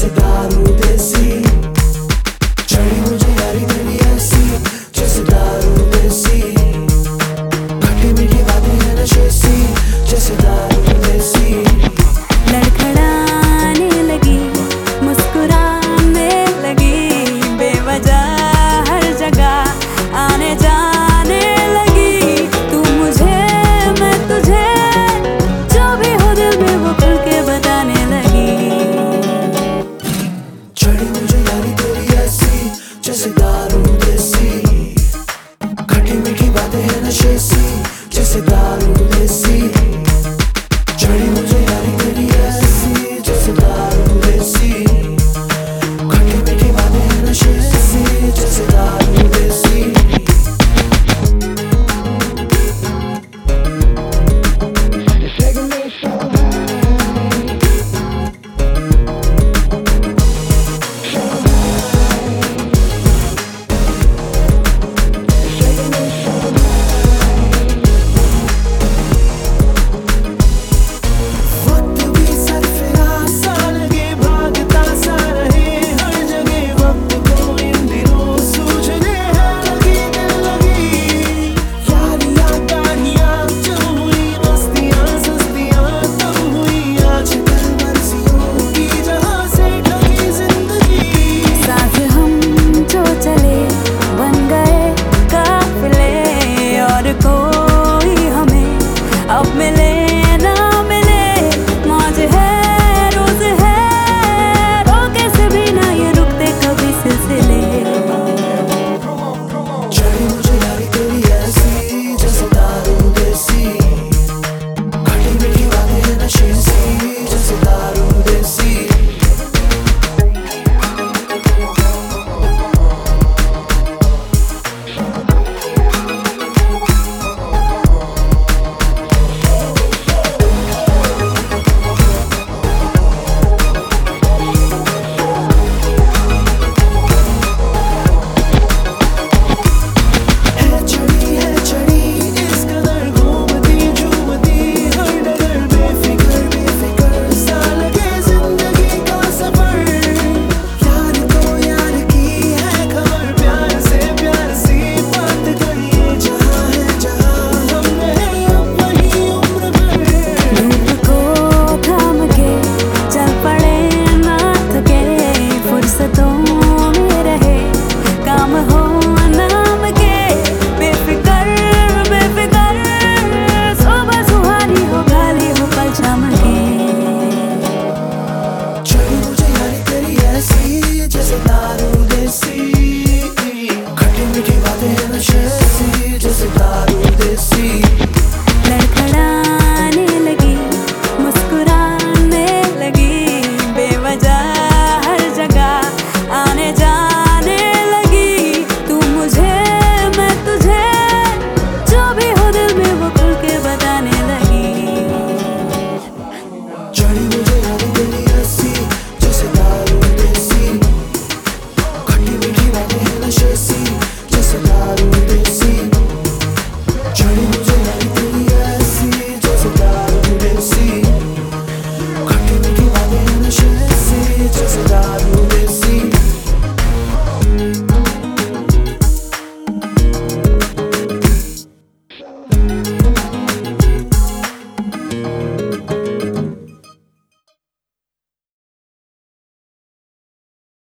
você tá dar लगी मुझे यारी तेरी ऐसी, जैसे दारू देसी। खट्टी मीठी बातें हैं नशे सी, जैसे दारू देसी।